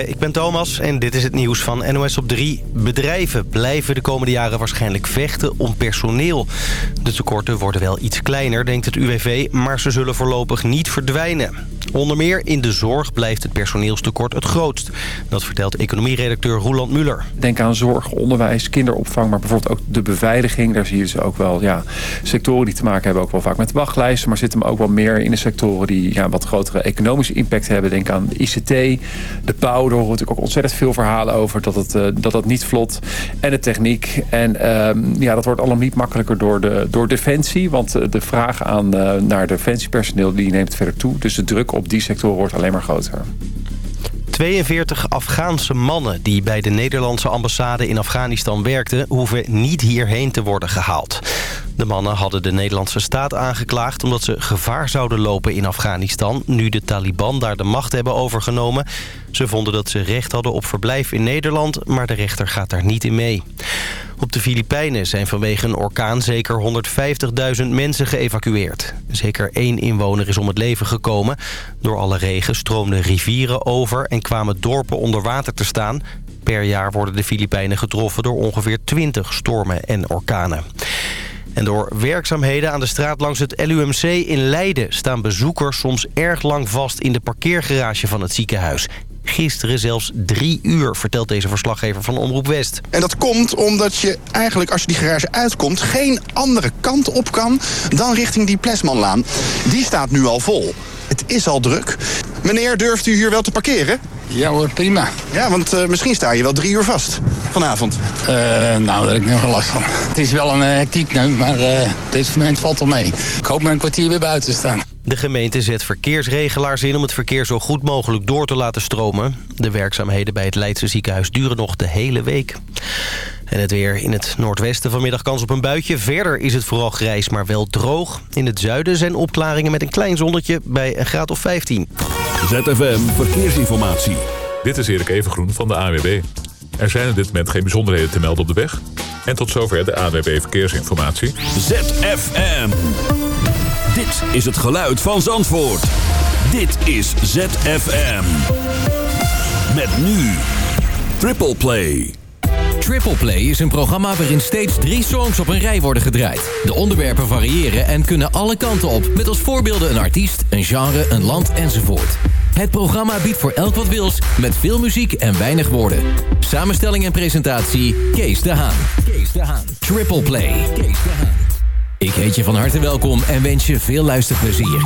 Ik ben Thomas en dit is het nieuws van NOS op 3. Bedrijven blijven de komende jaren waarschijnlijk vechten om personeel. De tekorten worden wel iets kleiner, denkt het UWV, maar ze zullen voorlopig niet verdwijnen. Onder meer in de zorg blijft het personeelstekort het grootst. Dat vertelt economieredacteur Roland Muller. Denk aan zorg, onderwijs, kinderopvang, maar bijvoorbeeld ook de beveiliging. Daar zie je dus ook wel ja, sectoren die te maken hebben ook wel vaak met wachtlijsten. Maar zitten ook wel meer in de sectoren die ja, wat grotere economische impact hebben. Denk aan ICT, de bouw. Daar horen natuurlijk ook ontzettend veel verhalen over dat het, uh, dat niet vlot. En de techniek. En uh, ja, dat wordt allemaal niet makkelijker door, de, door Defensie. Want uh, de vraag aan, uh, naar defensiepersoneel die neemt verder toe. Dus de druk op die sector wordt alleen maar groter. 42 Afghaanse mannen die bij de Nederlandse ambassade in Afghanistan werkten... hoeven niet hierheen te worden gehaald. De mannen hadden de Nederlandse staat aangeklaagd... omdat ze gevaar zouden lopen in Afghanistan... nu de Taliban daar de macht hebben overgenomen. Ze vonden dat ze recht hadden op verblijf in Nederland... maar de rechter gaat daar niet in mee. Op de Filipijnen zijn vanwege een orkaan zeker 150.000 mensen geëvacueerd. Zeker één inwoner is om het leven gekomen. Door alle regen stroomden rivieren over en kwamen dorpen onder water te staan. Per jaar worden de Filipijnen getroffen door ongeveer 20 stormen en orkanen. En door werkzaamheden aan de straat langs het LUMC in Leiden... staan bezoekers soms erg lang vast in de parkeergarage van het ziekenhuis. Gisteren zelfs drie uur, vertelt deze verslaggever van Omroep West. En dat komt omdat je eigenlijk, als je die garage uitkomt... geen andere kant op kan dan richting die Plesmanlaan. Die staat nu al vol. Het is al druk. Meneer, durft u hier wel te parkeren? Ja hoor, prima. Ja, want uh, misschien sta je wel drie uur vast vanavond. Uh, nou, daar heb ik nog last van. Het is wel een uh, hectiek nu, maar uh, dit moment valt al mee. Ik hoop met een kwartier weer buiten te staan. De gemeente zet verkeersregelaars in om het verkeer zo goed mogelijk door te laten stromen. De werkzaamheden bij het Leidse ziekenhuis duren nog de hele week. En het weer in het noordwesten vanmiddag kans op een buitje. Verder is het vooral grijs, maar wel droog. In het zuiden zijn opklaringen met een klein zonnetje bij een graad of 15. ZFM Verkeersinformatie. Dit is Erik Evengroen van de AWB. Er zijn op dit moment geen bijzonderheden te melden op de weg. En tot zover de AWB Verkeersinformatie. ZFM. Dit is het geluid van Zandvoort. Dit is ZFM. Met nu Triple Play. Triple Play is een programma waarin steeds drie songs op een rij worden gedraaid. De onderwerpen variëren en kunnen alle kanten op... met als voorbeelden een artiest, een genre, een land enzovoort. Het programma biedt voor elk wat wils, met veel muziek en weinig woorden. Samenstelling en presentatie, Kees de Haan. Kees de Haan. Triple Play. Kees de Haan. Ik heet je van harte welkom en wens je veel luisterplezier.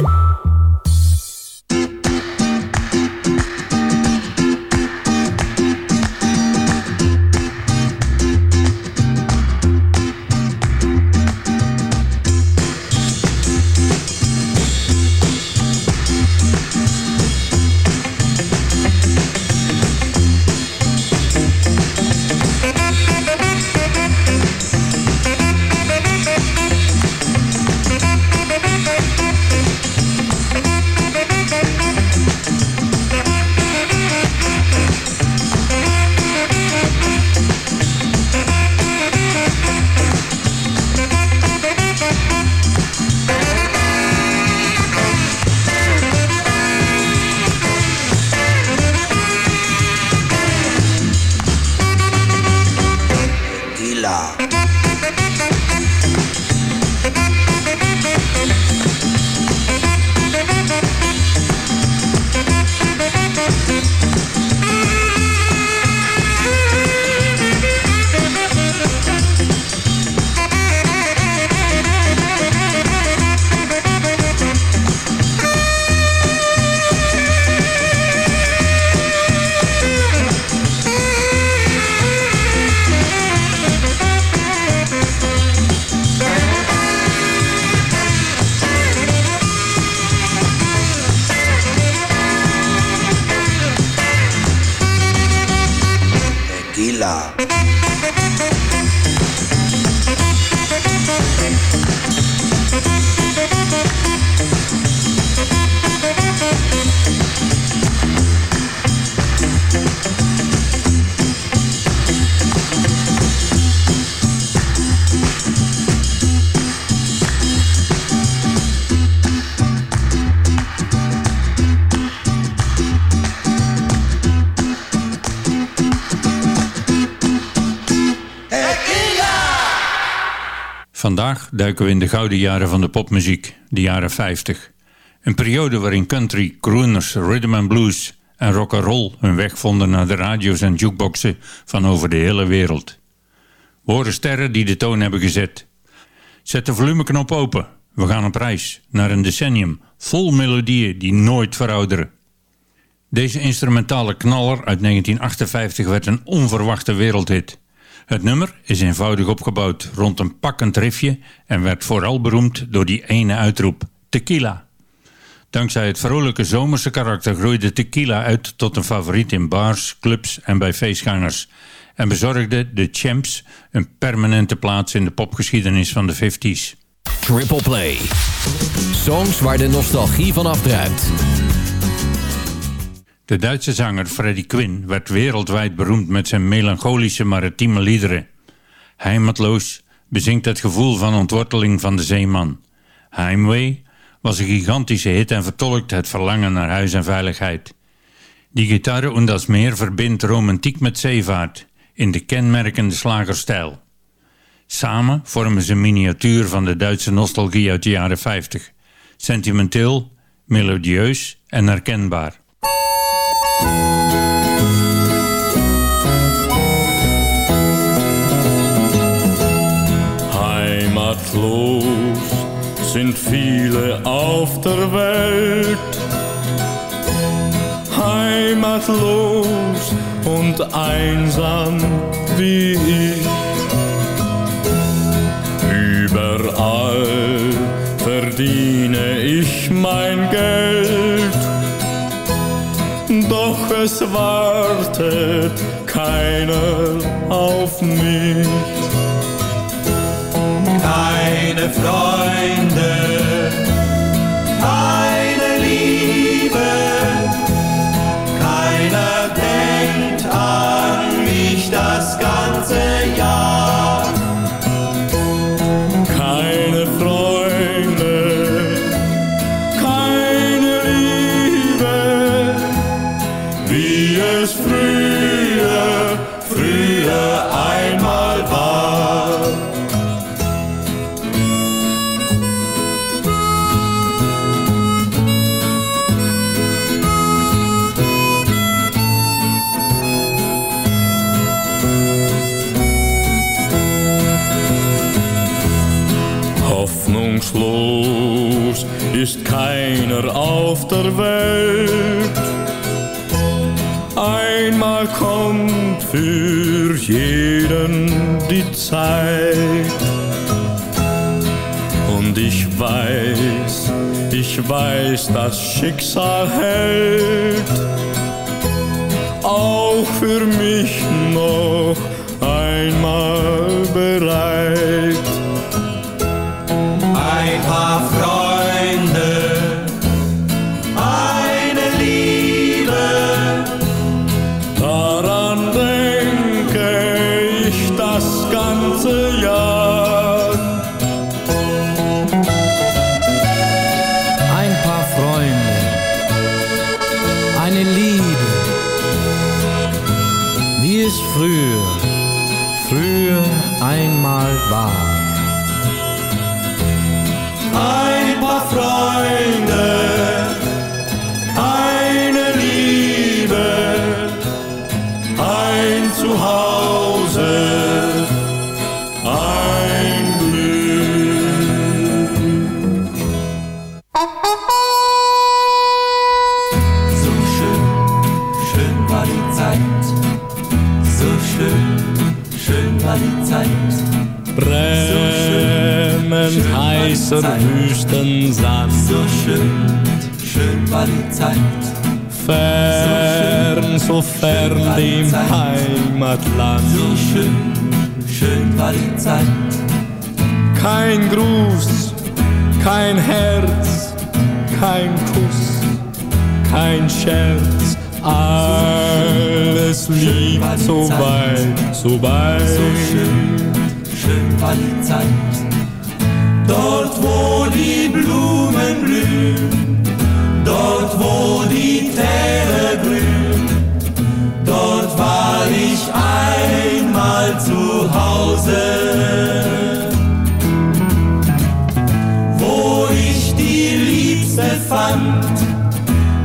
Duiken we in de gouden jaren van de popmuziek, de jaren 50. Een periode waarin country, crooners, rhythm and blues en rock and roll hun weg vonden naar de radio's en jukeboxen van over de hele wereld. We horen sterren die de toon hebben gezet. Zet de volumeknop open. We gaan op reis naar een decennium vol melodieën die nooit verouderen. Deze instrumentale knaller uit 1958 werd een onverwachte wereldhit. Het nummer is eenvoudig opgebouwd rond een pakkend riffje en werd vooral beroemd door die ene uitroep, tequila. Dankzij het vrolijke zomerse karakter groeide tequila uit tot een favoriet in bars, clubs en bij feestgangers en bezorgde de Champs een permanente plaats in de popgeschiedenis van de 50s. Triple Play. Songs waar de nostalgie van afdruipt. De Duitse zanger Freddie Quinn werd wereldwijd beroemd met zijn melancholische maritieme liederen. Heimatloos bezinkt het gevoel van ontworteling van de zeeman. Heimwee was een gigantische hit en vertolkt het verlangen naar huis en veiligheid. Die gitaar und das Meer verbindt romantiek met zeevaart in de kenmerkende slagerstijl. Samen vormen ze een miniatuur van de Duitse nostalgie uit de jaren 50. Sentimenteel, melodieus en herkenbaar. Heimatlos sind viele auf der Welt. Heimatlos und einsam wie ich. Überall verdiene ich mein Geld es wartet keiner auf mich. Keine Freunde, ist keiner auf der Welt. Einmal kommt für jeden die Zeit. Und ich weiß, ich weiß, das Schicksal hält auch für mich noch heißer Wüstensand. So schön, schön war die Zeit. Fern, so fern dem Heimatland. So schön, schön war die Zeit. Kein Gruß, kein Herz, kein Kuss, kein Scherz. Alles liegt so weit, so weit. So schön, schön war die Zeit dort wo die Blumen blühen, dort wo die Täler grün, dort war ich einmal zu Hause. Wo ich die Liebste fand,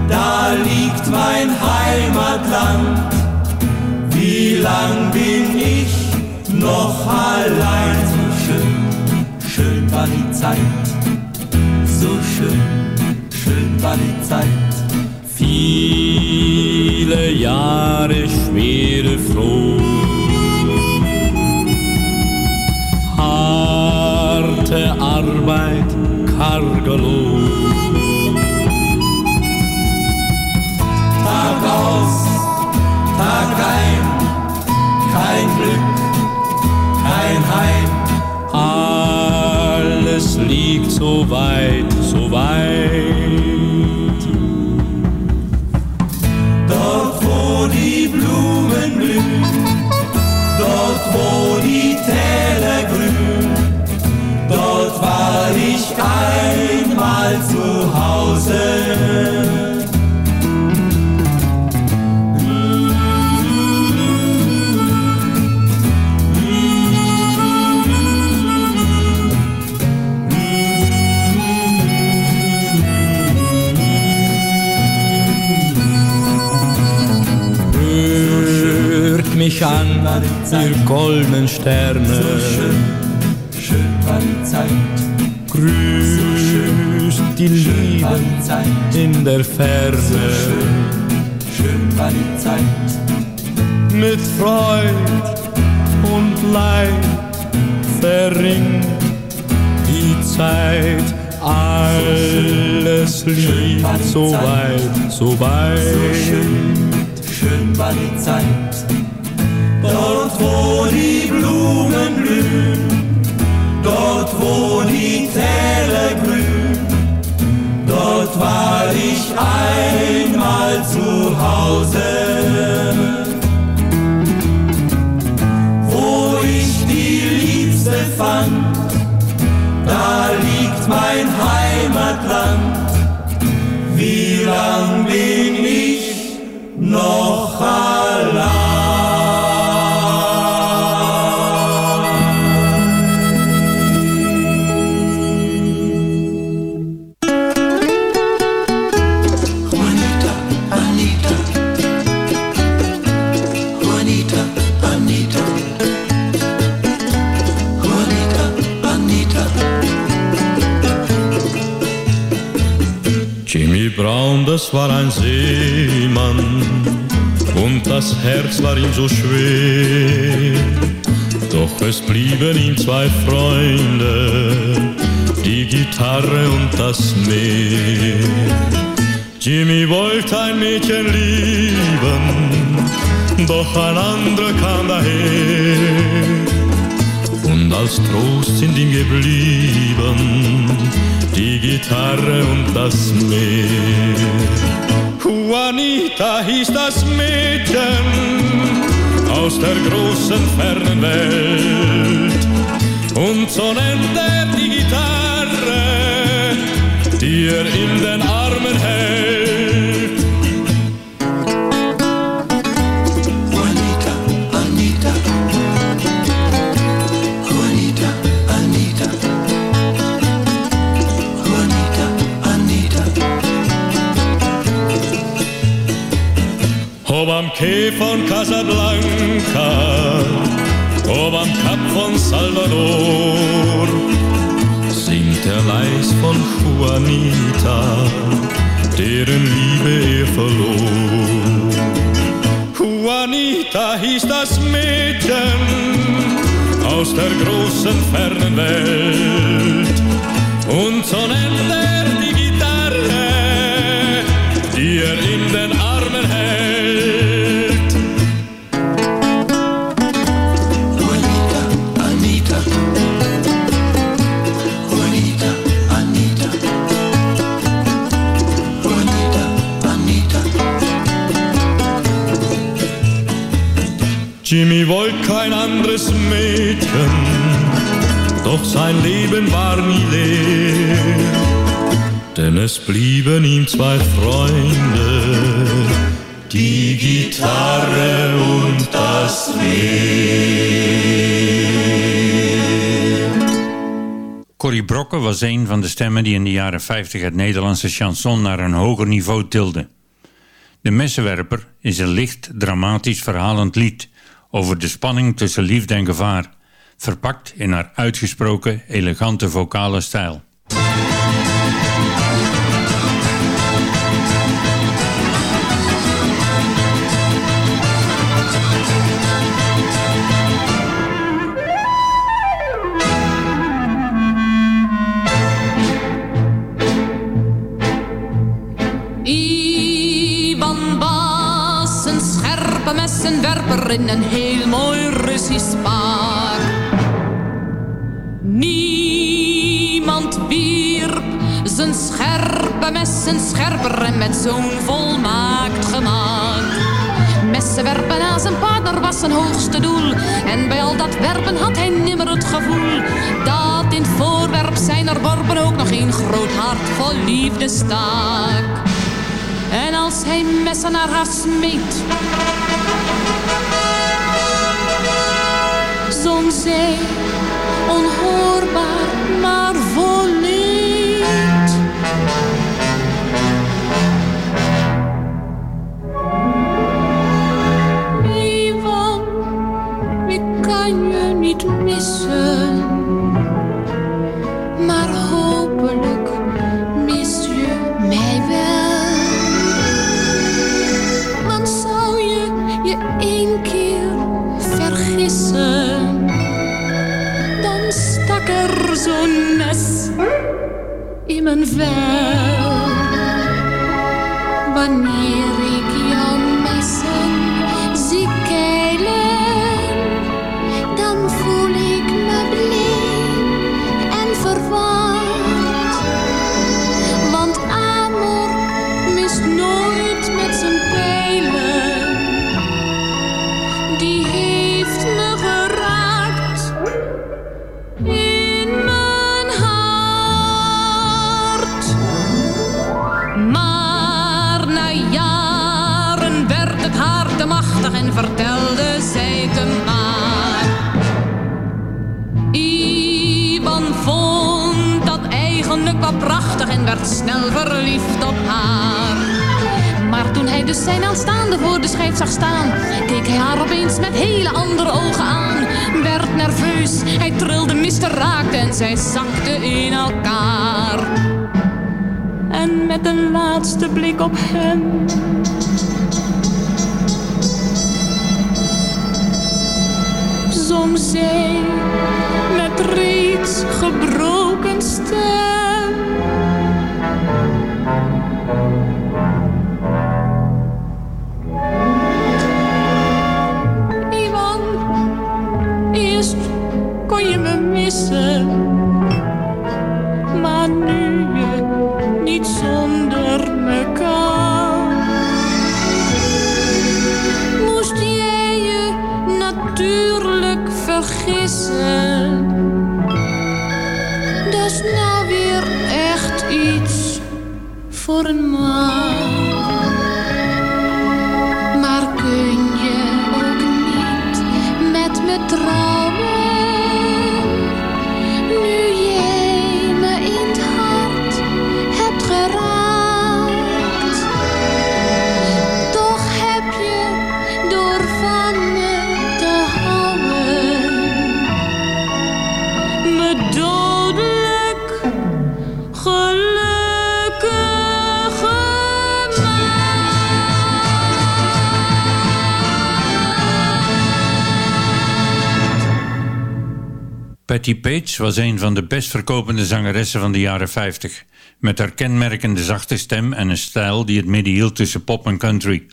da liegt mein Heimatland. Wie lang bin ich noch allein? Zeit, so schön, schön war die Zeit. Viele Jahre schwere Froh. Harte Arbeit, karger Lohn. Tag aus, Tag ein, kein Glück, kein Heim. Liegt so weit, so weit. An, ihr goldenen Sterne. Schön war die Zeit, Grüßt die Liebe in der Ferne. schön war die Zeit. Mit Freud und Leid verringt die Zeit. Alles liegt so weit, so weit. schön war die Zeit. Dort wo die Blumen blühen, dort wo die Täler grün, dort war ich einmal zu Hause. War ein Seemann und das Herz war ihm so schwer. Doch es blieben ihm zwei Freunde, die Gitarre und das Meer. Jimmy wollte ein Mädchen lieben, doch ein anderer kam daher. Und als Trost sind ihm geblieben die Gitarre und das Meer. Juanita hieß das Mädchen aus der großen fernen Welt. Und so nennt er die Gitarre, die er in den Armen hält. Am Quai von Casablanca, ob am Kap von Salvador, singt er leis von Juanita, deren Liebe er verlor. Juanita hieß das Mädchen aus der großen fernen Welt. Und so nennt er Jimmy wollte kein anderes Mädchen, doch sein Leben war nie leer. Denn es blieben ihm zwei Freunde, die Gitarre und das Meer. Corrie Brokken was een van de stemmen die in de jaren 50 het Nederlandse chanson naar een hoger niveau tilde. De Messenwerper is een licht, dramatisch verhalend lied over de spanning tussen liefde en gevaar, verpakt in haar uitgesproken, elegante vocale stijl. In een heel mooi Russisch pak. Niemand wierp zijn scherpe messen scherper en met zo'n volmaakt gemak. Messen werpen aan zijn partner was zijn hoogste doel. En bij al dat werpen had hij nimmer het gevoel dat in het voorwerp zijn worpen ook nog een groot hart vol liefde stak. En als hij messen naar haar smeet, zong zij onhoorbaar maar vol lied. Ivan, ik kan je niet missen, zo'n mes in mijn vel. Wanneer ik jou snel verliefd op haar. Maar toen hij dus zijn aanstaande voor de schijf zag staan, keek hij haar opeens met hele andere ogen aan. Werd nerveus, hij trilde, miste, raakte en zij zakte in elkaar. En met een laatste blik op hem zong zij met reeds gebroken stem. Page was een van de best verkopende zangeressen van de jaren 50. Met haar kenmerkende zachte stem en een stijl die het midden hield tussen pop en country.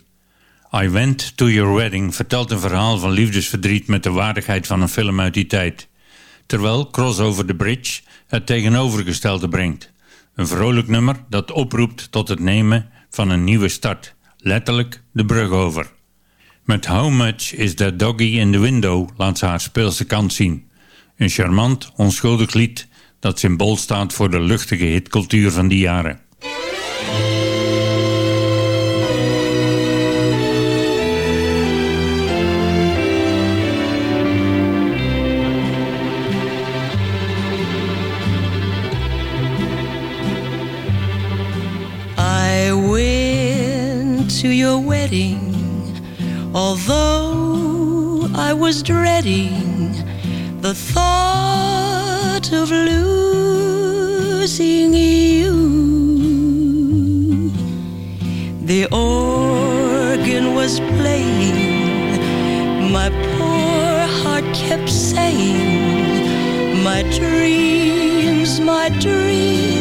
I Went to Your Wedding vertelt een verhaal van liefdesverdriet met de waardigheid van een film uit die tijd. Terwijl Cross Over the Bridge het tegenovergestelde brengt. Een vrolijk nummer dat oproept tot het nemen van een nieuwe start. Letterlijk de brug over. Met How Much Is That Doggy in the Window laat ze haar speelse kant zien. Een charmant, onschuldig lied dat symbool staat voor de luchtige hitcultuur van die jaren. I went to your wedding, although I was dreading the thought of losing you. The organ was playing, my poor heart kept saying, My dreams, my dreams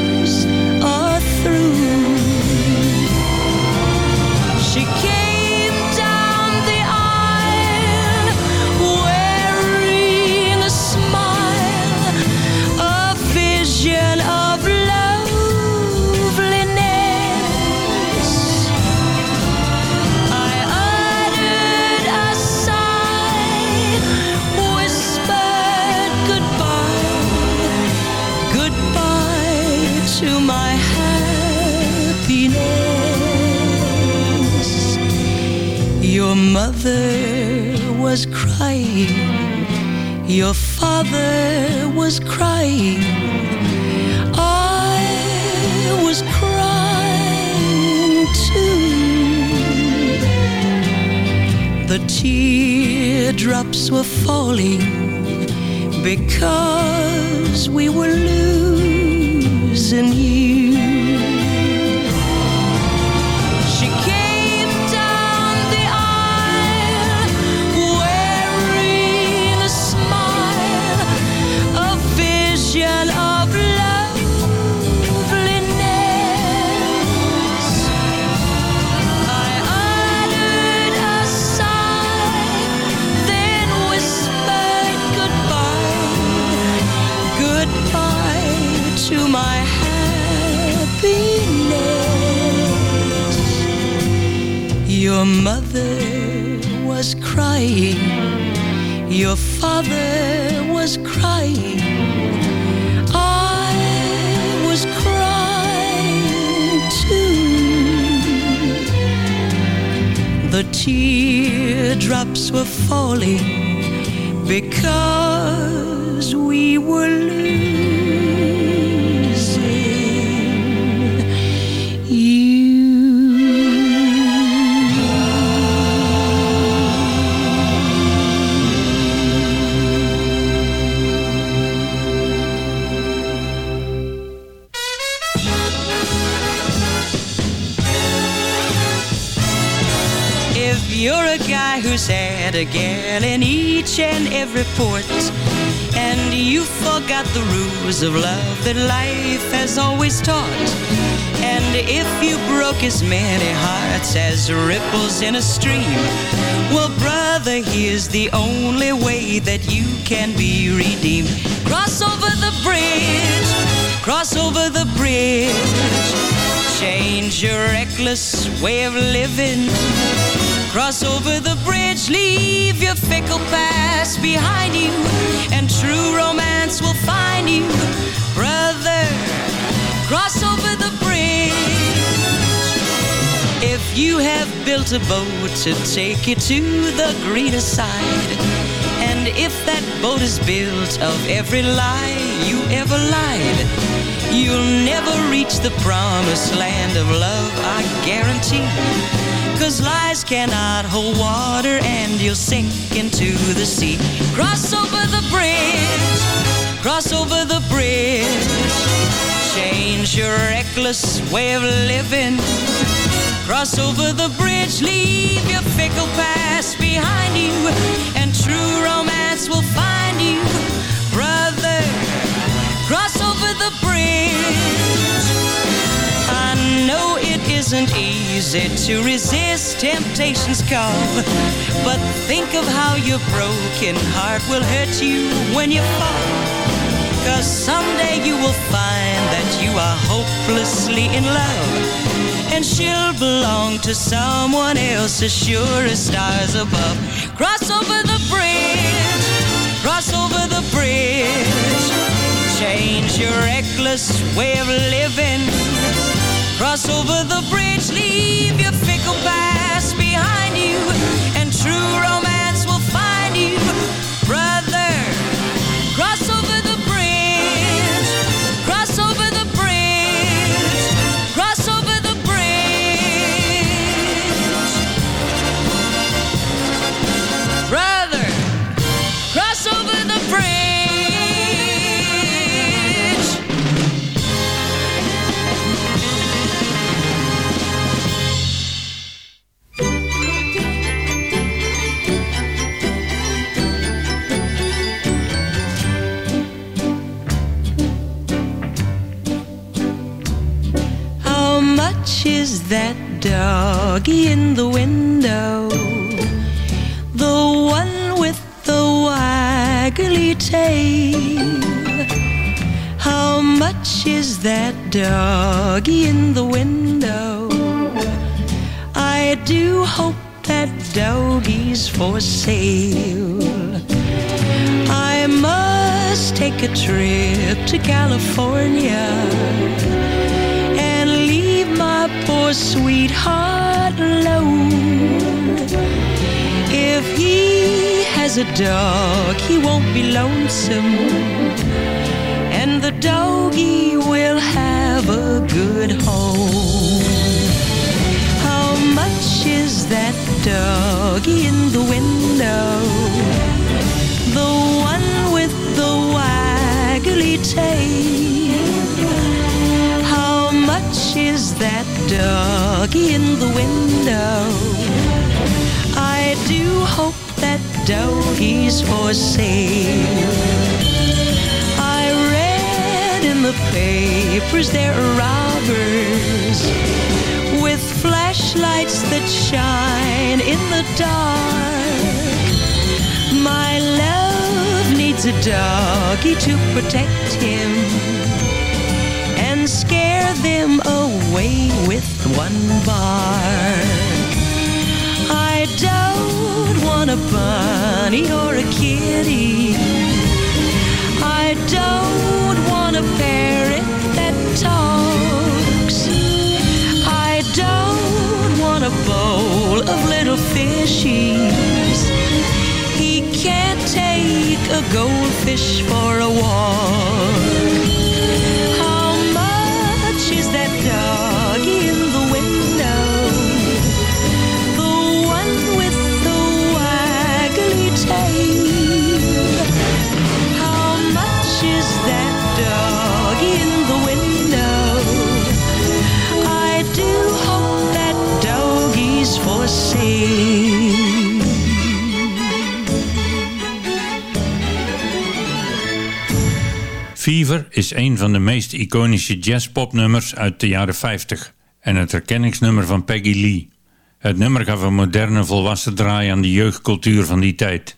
falling because we were losing who's had a gal in each and every port, and you forgot the rules of love that life has always taught, and if you broke as many hearts as ripples in a stream, well, brother, here's the only way that you can be redeemed. Cross over the bridge, cross over the bridge, change your reckless way of living. Cross over the bridge, leave your fickle past behind you, and true romance will find you, brother. Cross over the bridge. If you have built a boat to take you to the greener side, and if that boat is built of every lie you ever lied, you'll never reach the promised land of love, I guarantee. Cause lies cannot hold water and you'll sink into the sea. Cross over the bridge, cross over the bridge. Change your reckless way of living. Cross over the bridge, leave your fickle past behind you, and true romance will find you, brother. Cross over the bridge. I know it isn't easy to resist temptation's call, but think of how your broken heart will hurt you when you fall. Cause someday you will find that you are hopelessly in love. And she'll belong to someone else as sure as stars above. Cross over the bridge, cross over the bridge. Change your reckless way of living. Cross over the bridge, leave your fickle past behind you. And true romance will find you, that doggy in the window? The one with the waggly tail. How much is that doggy in the window? I do hope that doggy's for sale. I must take a trip to California my poor sweetheart alone. If he has a dog, he won't be lonesome. And the doggy will have a good home. How much is that doggy in the window? The one with the waggly tail. Is that doggy in the window? I do hope that doggy's for sale. I read in the papers there are robbers with flashlights that shine in the dark. My love needs a doggy to protect him scare them away with one bark. I don't want a bunny or a kitty. I don't want a parrot that talks. I don't want a bowl of little fishies. He can't take a goldfish for a walk. Fever is een van de meest iconische jazzpopnummers uit de jaren 50 en het herkenningsnummer van Peggy Lee. Het nummer gaf een moderne volwassen draai aan de jeugdcultuur van die tijd.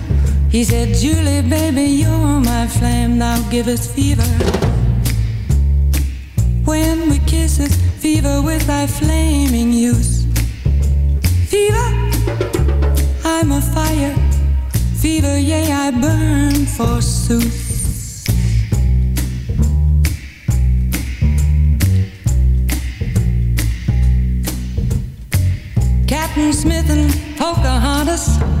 he said, Julie, baby, you're my flame. Now givest fever. When we kiss us, fever with thy flaming youth. Fever, I'm a fire. Fever, yea, I burn forsooth. Captain Smith and Pocahontas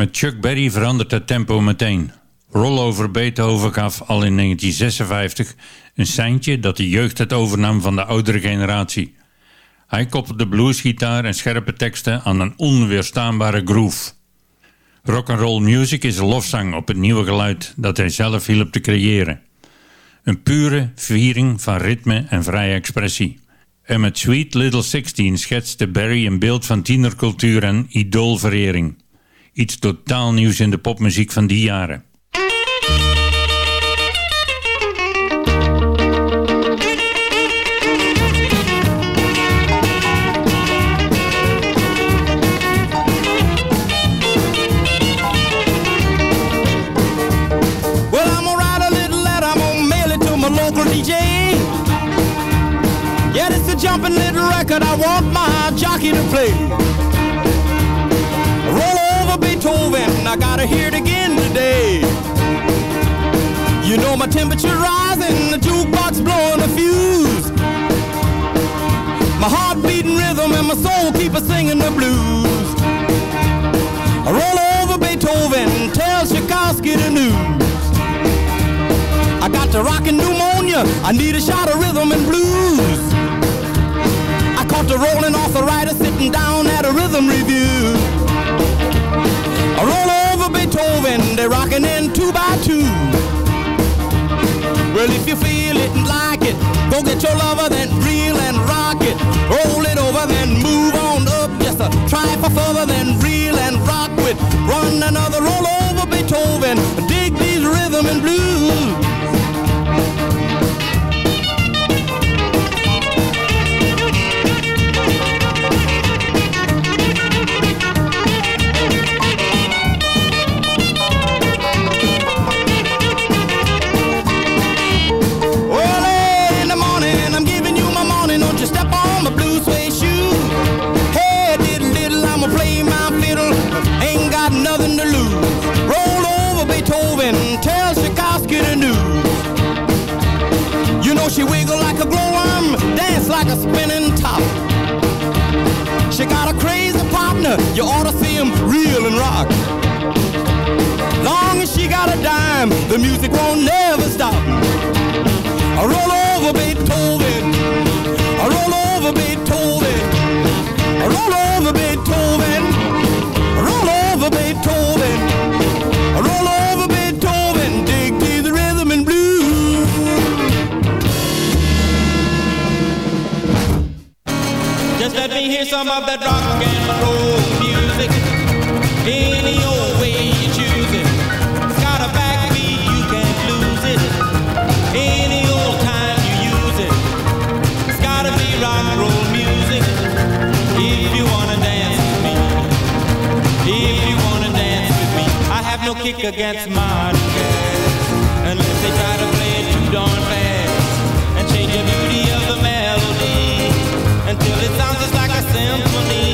Met Chuck Berry verandert het tempo meteen. Rollover Beethoven gaf al in 1956 een seintje dat de jeugd het overnam van de oudere generatie. Hij koppelde bluesgitaar en scherpe teksten aan een onweerstaanbare groove. Rock'n'roll music is een lofzang op het nieuwe geluid dat hij zelf hielp te creëren. Een pure viering van ritme en vrije expressie. En met Sweet Little Sixteen schetste Barry een beeld van tienercultuur en idoolverering. Iets totaal nieuws in de popmuziek van die jaren. jumping little record I want my jockey to play. moving, I gotta hear it again today. You know my temperature rising, the jukebox blowing a fuse. My heart beating rhythm and my soul keep a singing the blues. I roll over Beethoven, tell Tchaikovsky the news. I got the rockin' pneumonia, I need a shot of rhythm and blues. I caught the rolling arthritis sitting down at a rhythm review roll over Beethoven, they're rocking in two by two. Well, if you feel it and like it, go get your lover, then reel and rock it. Roll it over, then move on up just a trifle further, then reel and rock with. Run another roll over Beethoven, dig these rhythm and blues. You ought to see him reel and rock. Long as she got a dime, the music won't never stop. I roll over Beethoven. I roll over Beethoven. I roll over Beethoven. I roll over Beethoven. I roll over Beethoven. Dig to the rhythm and blues. Just let me hear some of that rock and roll. no kick against my girls Unless they try to play it too darn fast And change the beauty of the melody. Until it sounds just like a symphony.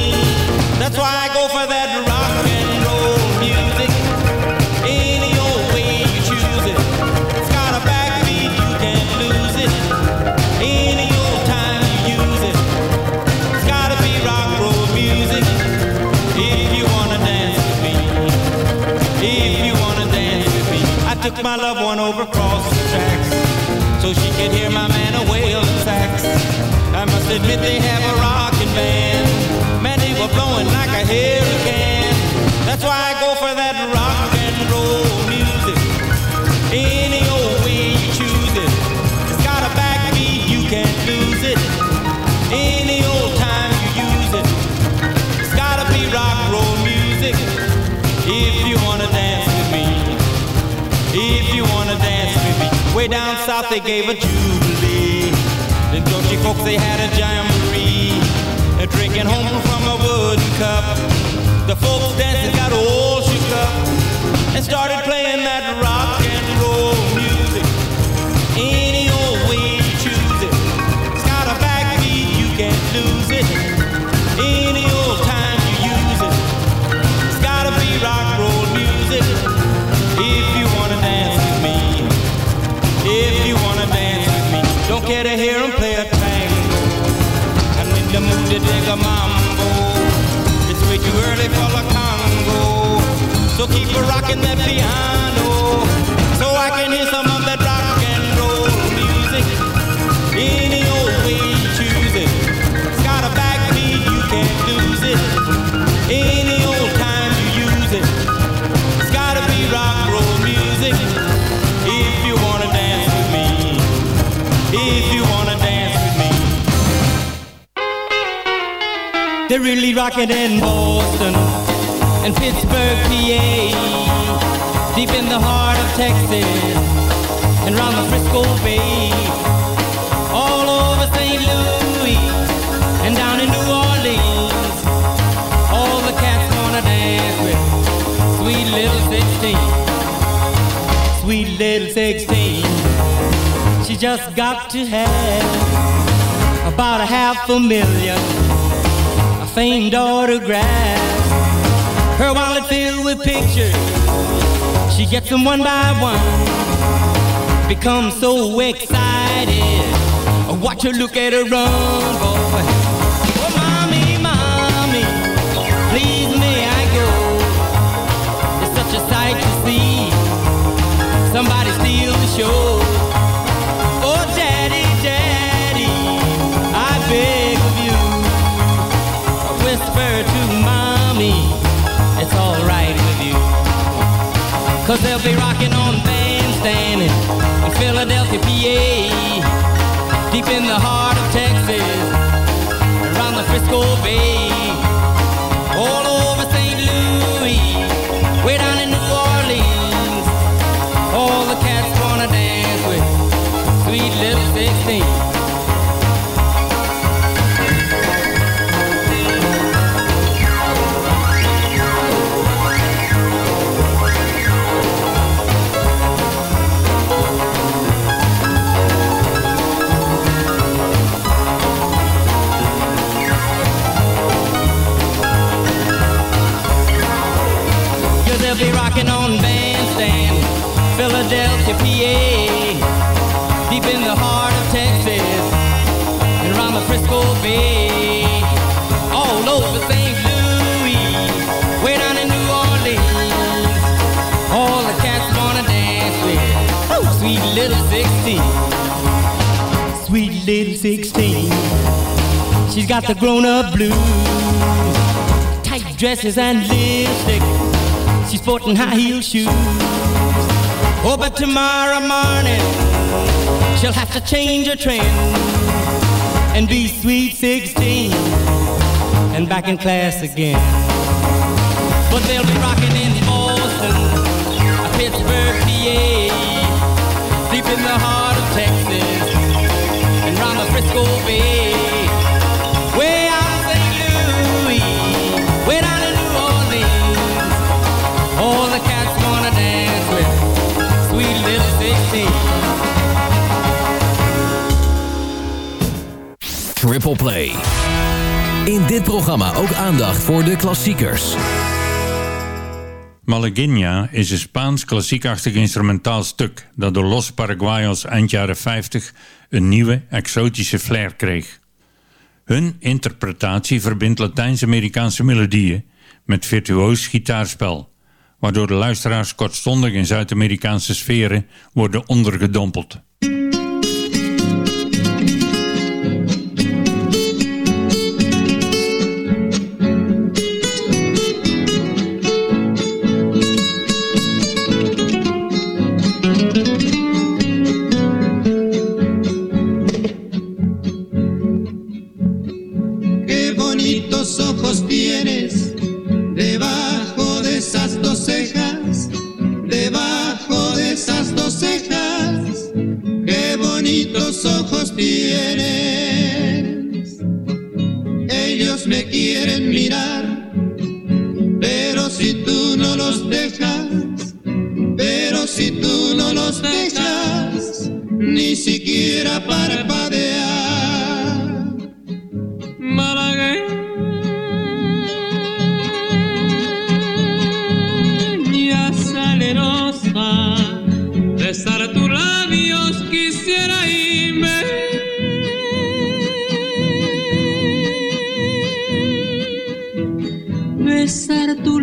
My loved one over across the tracks. So she could hear my man a wailing sax. I must admit they have a rockin' band. Man, they were blowing like a hurricane. Way down south they gave a jubilee. Then Georgia folks they had a jamboree. And drinking home from a wooden cup. The folks dancing got all shook up and started playing that rock a mambo. It's way too early for the Congo. So keep a rocking that piano. They're really rocking in Boston and Pittsburgh, PA, deep in the heart of Texas and round the Frisco Bay, all over St. Louis and down in New Orleans. All the cats wanna dance with sweet little 16, sweet little 16. She just got to have about a half a million famed autographs. Her wallet filled with pictures. She gets them one by one. Becomes so excited. I watch her look at her run, boy. Oh, mommy, mommy, please may I go? It's such a sight to see. Somebody steal the show. Cause they'll be rocking on bandstand in Philadelphia, PA, deep in the heart of Texas, around the Frisco Bay, all over St. Louis, way down in New Orleans. All the cats wanna dance with sweet little 16. She's got the grown-up blues, tight dresses and lipstick. She's sporting high heel shoes. Oh, but tomorrow morning she'll have to change her trend and be sweet 16 and back in class again. But they'll be rocking in Boston, Pittsburgh, PA, deep in the heart of Texas and round the Frisco Bay. Play. In dit programma ook aandacht voor de klassiekers. Malagueña is een Spaans klassiekachtig instrumentaal stuk dat door Los Paraguayos eind jaren 50 een nieuwe, exotische flair kreeg. Hun interpretatie verbindt Latijns-Amerikaanse melodieën met virtuoos gitaarspel, waardoor de luisteraars kortstondig in Zuid-Amerikaanse sferen worden ondergedompeld. Tienes. Ellos me quieren mirar, pero si tú no los dejas, pero si tú no los dejas, ni siquiera parpadear. Malagueña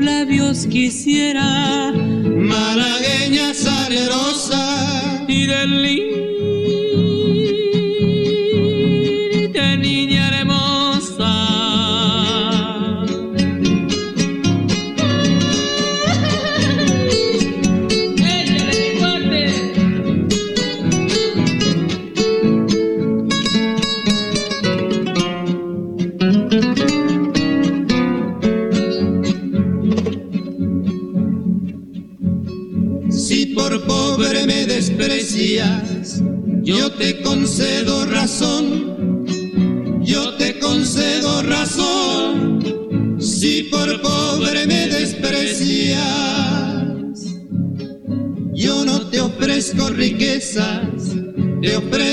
labios quisiera, Malagueña salerosa y delirte, pobre me desprecias, yo no te ofrezco riquezas, te ofrezco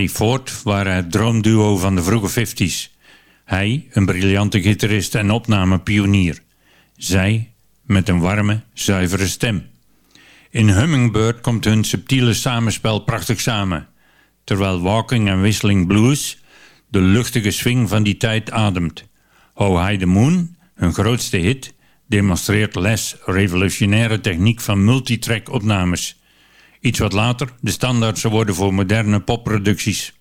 Mary Ford waren het droomduo van de vroege 50s. Hij, een briljante gitarist en opnamepionier. Zij, met een warme, zuivere stem. In Hummingbird komt hun subtiele samenspel prachtig samen. Terwijl Walking en Whistling Blues de luchtige swing van die tijd ademt. How High the Moon, hun grootste hit, demonstreert Les revolutionaire techniek van multitrack opnames. Iets wat later de standaard zou worden voor moderne popproducties.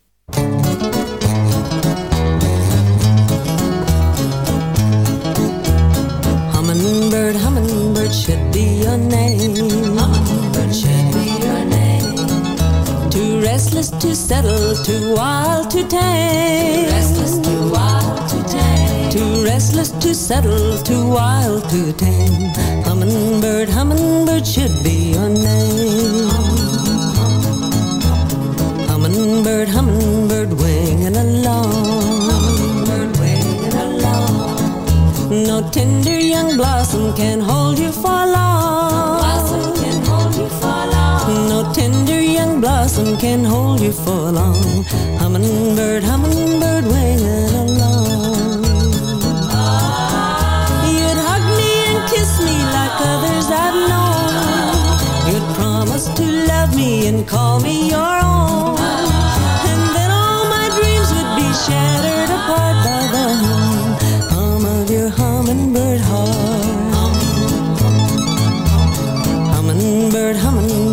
Hummingbird, hummingbird should be your name. Hummingbird should be your name. Too restless to settle, too wild to tame. Too restless to settle, too wild to tame. Hummingbird, hummingbird should be your name. Hummingbird, hummingbird winging along. Hummingbird winging along. No tender young blossom can hold you for long. Blossom can hold you for long. No tender young blossom can hold you for long. Hummingbird, hummingbird winging along.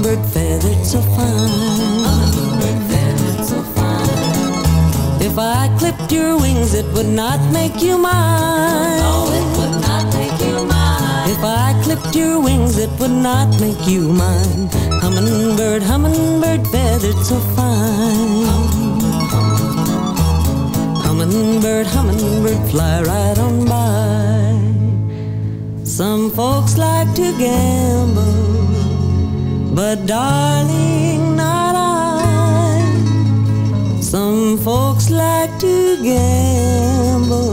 Hummingbird, feathered so fine. Hummingbird, feathered so fine. If I clipped your wings, it would not make you mine. No, it would not make you mine. If I clipped your wings, it would not make you mine. Hummingbird, hummingbird, feathered so fine. Hummingbird, hummingbird, fly right on by. Some folks like to gamble, but darling, not I. Some folks like to gamble.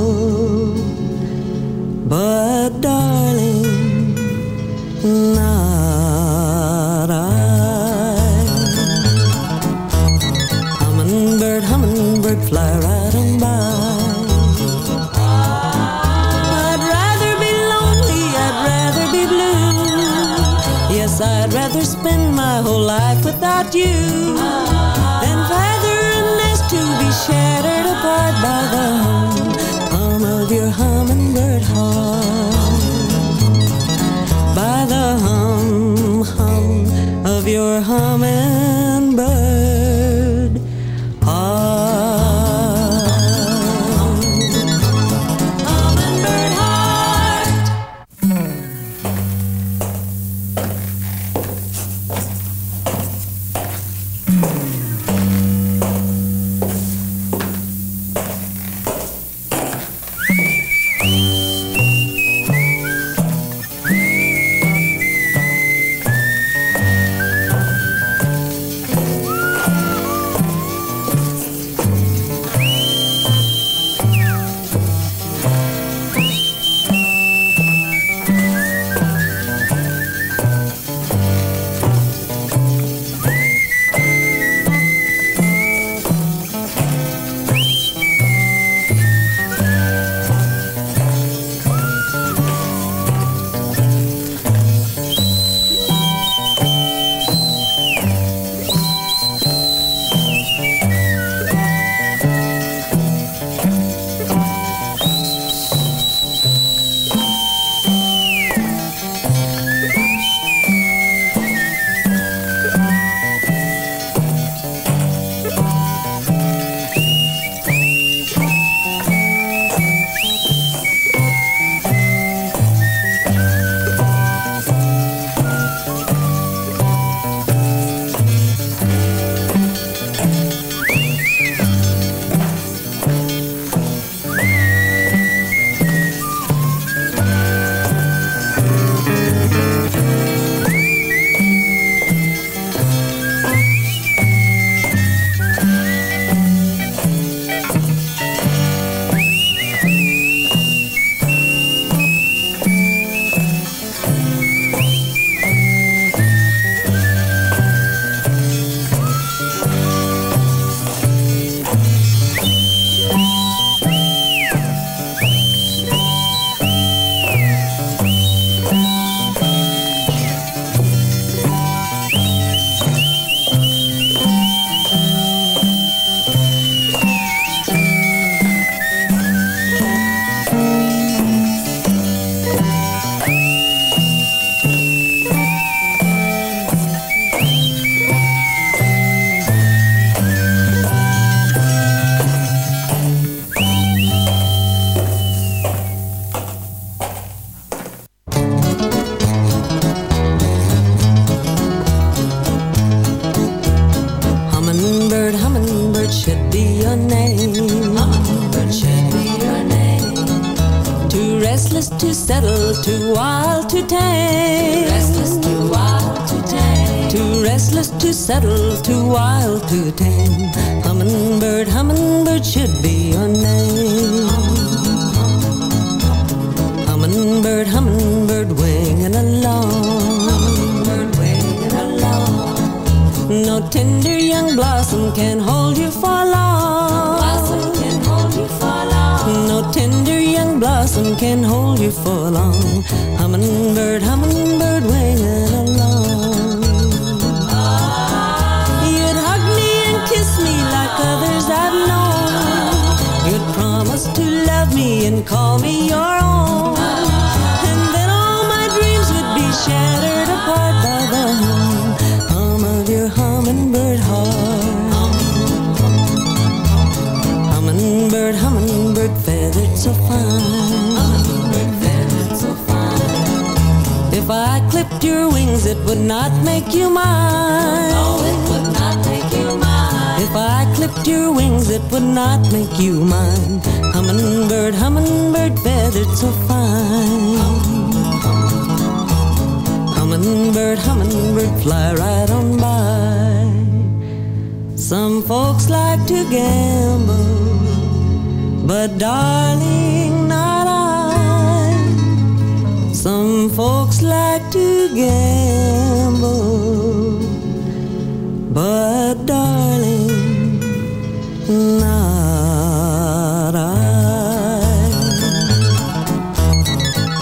But darling, not I. Hummingbird, hummingbird, fly right. Spend my whole life without you than feather a nest to be shattered apart by the hum, hum of your hummingbird heart. By the hum, hum of your hummingbird settle, too wild to tame. Hummingbird, hummingbird should be your name. Hummingbird, hummingbird winging along. Hummingbird winging along. No tender young blossom can hold you for long. Blossom can hold you for long. No tender young blossom can hold you for long. Call me your own. And then all my dreams would be shattered apart by the hum, of your hummingbird heart. Hummingbird, hummingbird, feathered so fine. If I clipped your wings, it would not make you mine. Your wings, it would not make you mine. Hummingbird, hummingbird, feathered so fine. Hummingbird, hummingbird, fly right on by. Some folks like to gamble, but darling, not I. Some folks like to gamble, but darling, not I.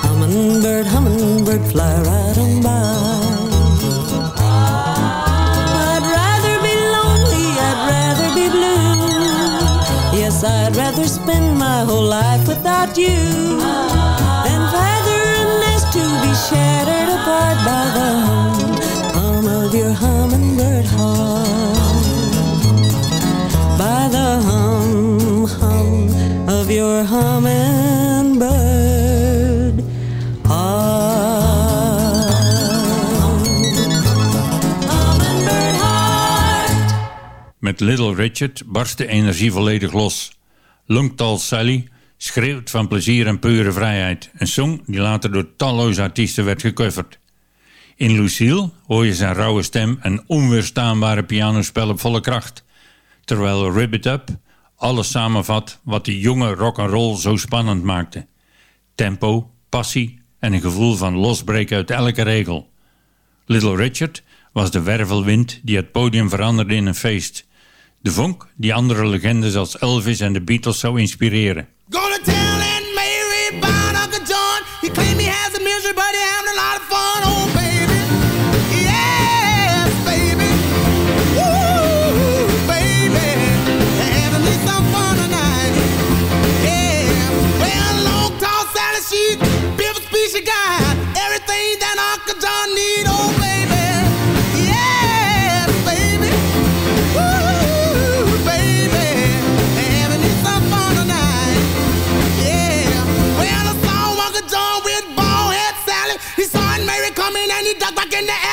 Hummingbird, hummingbird, fly right on by. I'd rather be lonely, I'd rather be blue. Yes, I'd rather spend my whole life without you than feather a to be shattered apart by the hum, hum of your hummingbird heart. The hum, hum of your hummingbird. Met Little Richard barst de energie volledig los. Longtall Sally schreeuwt van plezier en pure vrijheid. Een song die later door talloze artiesten werd gecoverd. In Lucille hoor je zijn rauwe stem en onweerstaanbare pianospel op volle kracht. Terwijl Rib It Up alles samenvat wat die jonge rock'n'roll zo spannend maakte. Tempo, passie en een gevoel van losbreken uit elke regel. Little Richard was de wervelwind die het podium veranderde in een feest. De vonk die andere legendes als Elvis en de Beatles zou inspireren. Gonna tell Aunt Mary about Uncle John. He claimed he has a misery, but having a lot of fun. He back in the alley.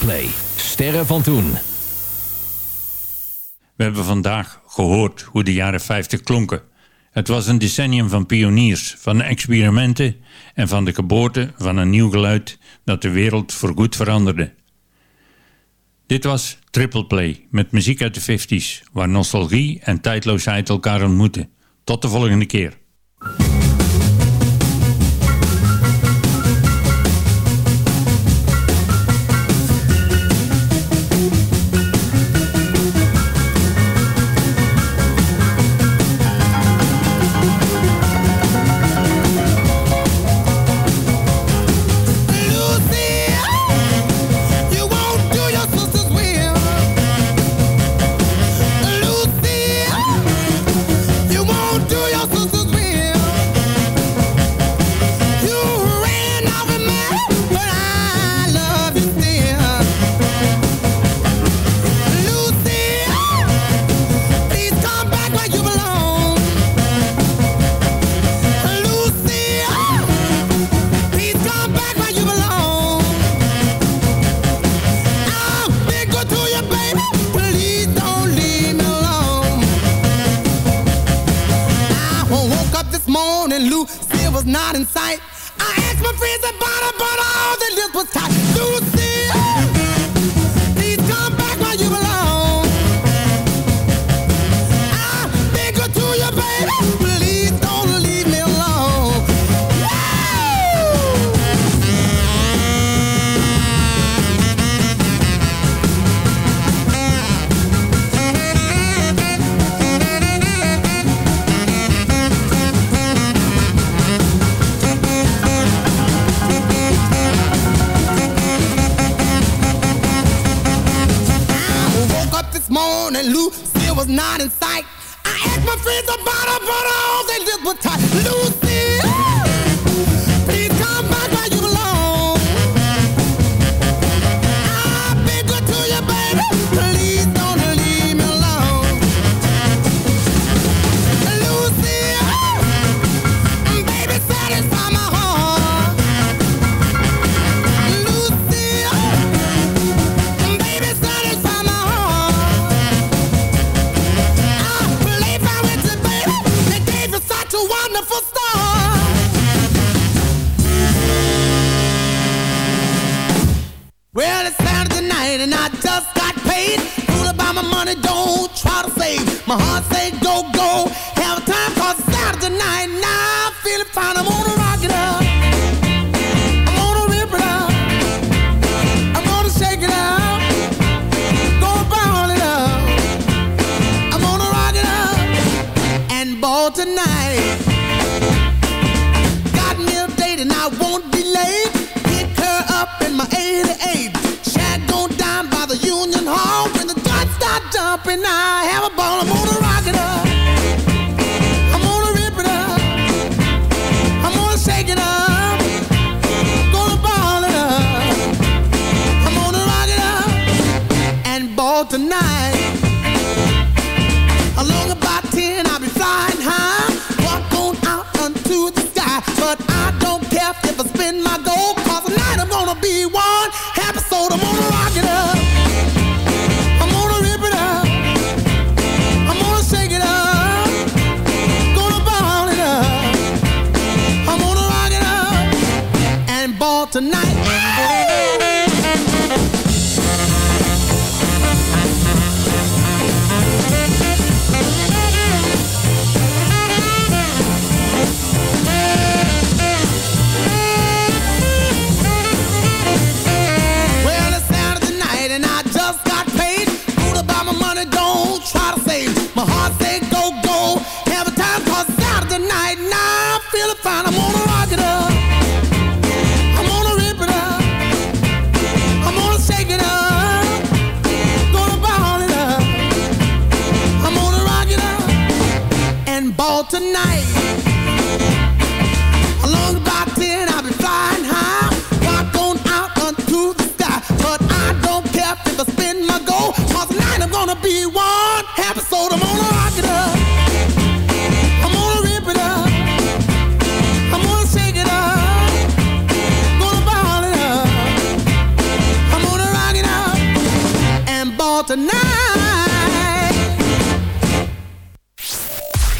Play. Sterren van toen. We hebben vandaag gehoord hoe de jaren 50 klonken. Het was een decennium van pioniers, van experimenten en van de geboorte van een nieuw geluid dat de wereld voorgoed veranderde. Dit was Triple Play met muziek uit de 50s, waar nostalgie en tijdloosheid elkaar ontmoeten. Tot de volgende keer. ball tonight. Along about ten, I'll be flying high. Walk on out unto the sky. But I don't care if I spend my gold, cause tonight I'm gonna be one.